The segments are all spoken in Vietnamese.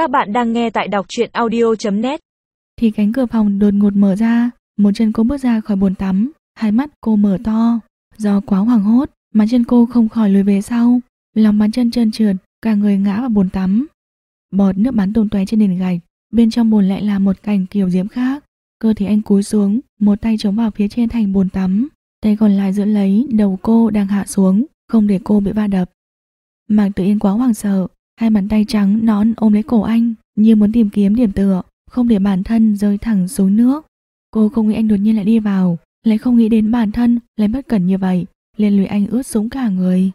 Các bạn đang nghe tại đọc truyện audio.net Thì cánh cửa phòng đột ngột mở ra, Một chân cô bước ra khỏi bồn tắm, Hai mắt cô mở to. Do quá hoảng hốt mà chân cô không khỏi lùi về sau. Lòng bàn chân trơn trượt, Cả người ngã vào bồn tắm. Bọt nước bắn tung tóe trên nền gạch, Bên trong bồn lại là một cảnh kiểu diễm khác. Cơ thể anh cúi xuống, Một tay chống vào phía trên thành bồn tắm, Tay còn lại giữ lấy đầu cô đang hạ xuống, Không để cô bị va đập. Mạc tự yên quá hoảng sợ Hai bàn tay trắng nón ôm lấy cổ anh Như muốn tìm kiếm điểm tựa Không để bản thân rơi thẳng xuống nước. Cô không nghĩ anh đột nhiên lại đi vào Lại không nghĩ đến bản thân lại bất cẩn như vậy liền lùi anh ướt sũng cả người.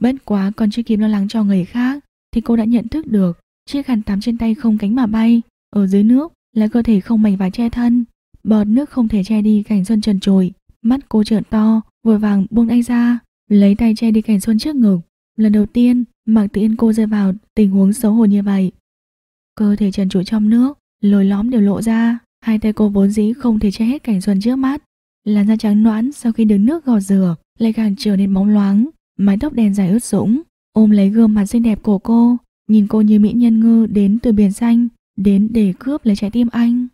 Bất quá còn chưa kịp lo lắng cho người khác Thì cô đã nhận thức được Chiếc khăn tắm trên tay không cánh mà bay Ở dưới nước là cơ thể không mảnh vải che thân. Bọt nước không thể che đi cảnh xuân trần trồi, Mắt cô trợn to Vội vàng buông anh ra Lấy tay che đi cảnh xuân trước ngực. Lần đầu tiên Mạc tiên cô rơi vào tình huống xấu hổ như vậy. Cơ thể trần trụi trong nước, lồi lõm đều lộ ra, hai tay cô vốn dĩ không thể che hết cảnh xuân trước mắt. Làn da trắng noãn sau khi đứng nước gọt rửa lại càng trở nên bóng loáng, mái tóc đen dài ướt sũng, ôm lấy gương mặt xinh đẹp của cô, nhìn cô như mỹ nhân ngư đến từ biển xanh, đến để cướp lấy trái tim anh.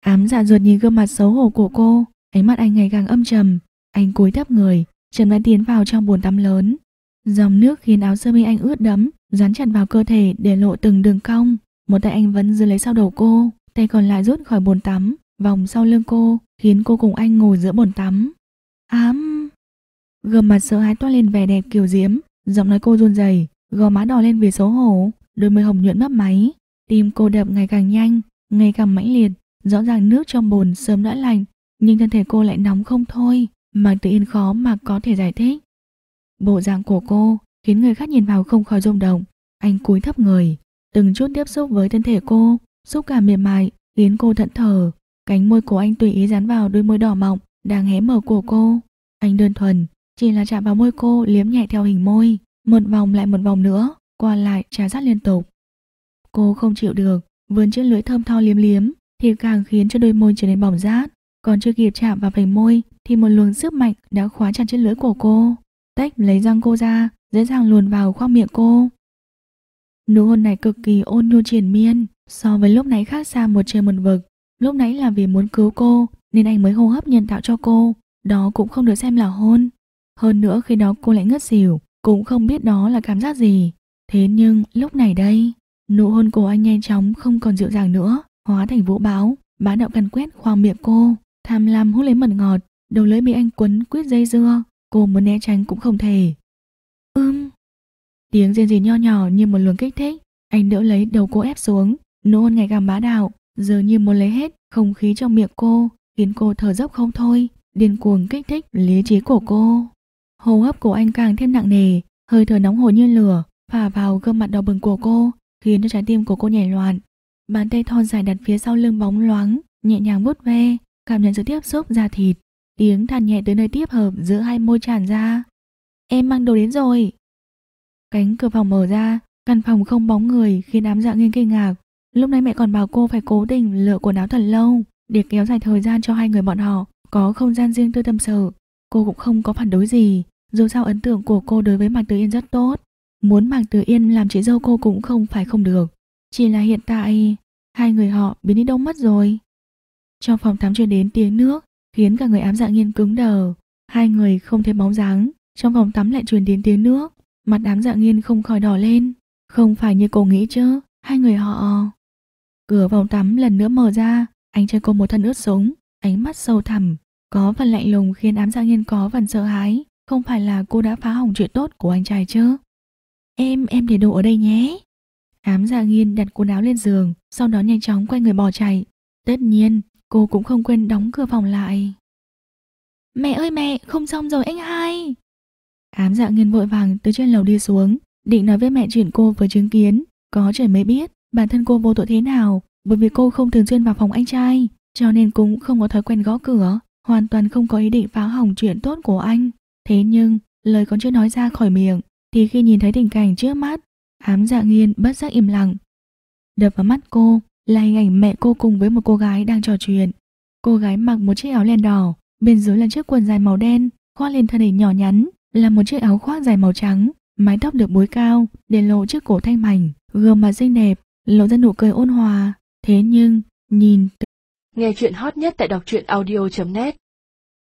Ám dạ ruột nhìn gương mặt xấu hổ của cô, ánh mắt anh ngày càng âm trầm, anh cúi thấp người, chậm rãi tiến vào trong bồn tắm lớn, Dòng nước khiến áo sơ mi anh ướt đẫm, dán chặt vào cơ thể để lộ từng đường cong. Một tay anh vẫn giữ lấy sau đầu cô, tay còn lại rút khỏi bồn tắm, vòng sau lưng cô, khiến cô cùng anh ngồi giữa bồn tắm. Ám! Gầm mặt sợ hãi toát lên vẻ đẹp kiều diễm, giọng nói cô run rẩy, gò má đỏ lên vì xấu hổ, đôi môi hồng nhuận mấp máy, tim cô đập ngày càng nhanh, ngày càng mãnh liệt, rõ ràng nước trong bồn sớm đã lạnh, nhưng thân thể cô lại nóng không thôi, mà tự yên khó mà có thể giải thích. Bộ dạng của cô khiến người khác nhìn vào không khỏi rung động. Anh cúi thấp người, từng chút tiếp xúc với thân thể cô, xúc cảm mềm mại khiến cô thận thờ. Cánh môi của anh tùy ý dán vào đôi môi đỏ mọng đang hé mở của cô. Anh đơn thuần, chỉ là chạm vào môi cô liếm nhẹ theo hình môi, một vòng lại một vòng nữa, qua lại trà sát liên tục. Cô không chịu được, vươn chiếc lưỡi thơm tho liếm liếm thì càng khiến cho đôi môi trở nên bỏng rát. Còn chưa kịp chạm vào vành môi thì một luồng sức mạnh đã khóa chặt chiếc lưỡi của cô. Tách lấy răng cô ra, dễ dàng luồn vào khoang miệng cô. Nụ hôn này cực kỳ ôn nhu triển miên, so với lúc nãy khác xa một trời một vực. Lúc nãy là vì muốn cứu cô, nên anh mới hô hấp nhân tạo cho cô. Đó cũng không được xem là hôn. Hơn nữa khi đó cô lại ngất xỉu, cũng không biết đó là cảm giác gì. Thế nhưng lúc này đây, nụ hôn của anh nhanh chóng không còn dịu dàng nữa, hóa thành vũ báo, bá đạo cần quét khoang miệng cô, tham lam hút lấy mật ngọt, đầu lưỡi bị anh quấn quyết dây dưa, Cô muốn né tránh cũng không thể. Ưm Tiếng rên rỉ nho nhỏ như một luồng kích thích. Anh đỡ lấy đầu cô ép xuống. Nụ hôn ngày càng bá đạo Giờ như muốn lấy hết không khí trong miệng cô Khiến cô thở dốc không thôi Điên cuồng kích thích lý trí của cô. Hô hấp của anh càng thêm nặng nề Hơi thở nóng hổi như lửa Phả vào gương mặt đỏ bừng của cô Khiến cho trái tim của cô nhảy loạn. Bàn tay thon dài đặt phía sau lưng bóng loáng Nhẹ nhàng vuốt ve Cảm nhận sự tiếp xúc da thịt Tiếng than nhẹ tới nơi tiếp hợp giữa hai môi tràn ra. Em mang đồ đến rồi. Cánh cửa phòng mở ra, căn phòng không bóng người khiến đám dạ nghiêng kinh ngạc. Lúc nãy mẹ còn bảo cô phải cố tình lựa quần áo thật lâu để kéo dài thời gian cho hai người bọn họ có không gian riêng tư tâm sự. Cô cũng không có phản đối gì, dù sao ấn tượng của cô đối với Mạc Tử Yên rất tốt. Muốn Mạc Tử Yên làm chị dâu cô cũng không phải không được. Chỉ là hiện tại, hai người họ biến đi đâu mất rồi. Trong phòng tắm truyền đến tiếng nước, khiến cả người ám dạ nghiên cứng đờ. Hai người không thấy bóng dáng, trong phòng tắm lại truyền đến tiếng nước, mặt ám dạ nghiên không khỏi đỏ lên. Không phải như cô nghĩ chứ, hai người họ... Cửa phòng tắm lần nữa mở ra, anh trai cô một thân ướt súng, ánh mắt sâu thẳm, có phần lạnh lùng khiến ám dạ nghiên có phần sợ hãi. Không phải là cô đã phá hỏng chuyện tốt của anh trai chứ? Em, em để đồ ở đây nhé. Ám dạ nghiên đặt quần áo lên giường, sau đó nhanh chóng quay người bỏ chạy. Tất nhiên, Cô cũng không quên đóng cửa phòng lại. Mẹ ơi mẹ không xong rồi anh hai. Ám dạ nghiên vội vàng từ trên lầu đi xuống Định nói với mẹ chuyện cô vừa chứng kiến. Có trời mới biết bản thân cô vô tội thế nào Bởi vì cô không thường xuyên vào phòng anh trai Cho nên cũng không có thói quen gõ cửa Hoàn toàn không có ý định phá hỏng chuyện tốt của anh. Thế nhưng lời còn chưa nói ra khỏi miệng Thì khi nhìn thấy tình cảnh trước mắt Ám dạ nghiên bất giác im lặng. Đập vào mắt cô là hình ảnh mẹ cô cùng với một cô gái đang trò chuyện. Cô gái mặc một chiếc áo len đỏ, bên dưới là chiếc quần dài màu đen, khoác lên thân hình nhỏ nhắn, là một chiếc áo khoác dài màu trắng, mái tóc được búi cao, để lộ chiếc cổ thanh mảnh, gương mặt xinh đẹp, lộ ra nụ cười ôn hòa. Thế nhưng, nhìn Nghe chuyện hot nhất tại đọc truyện audio.net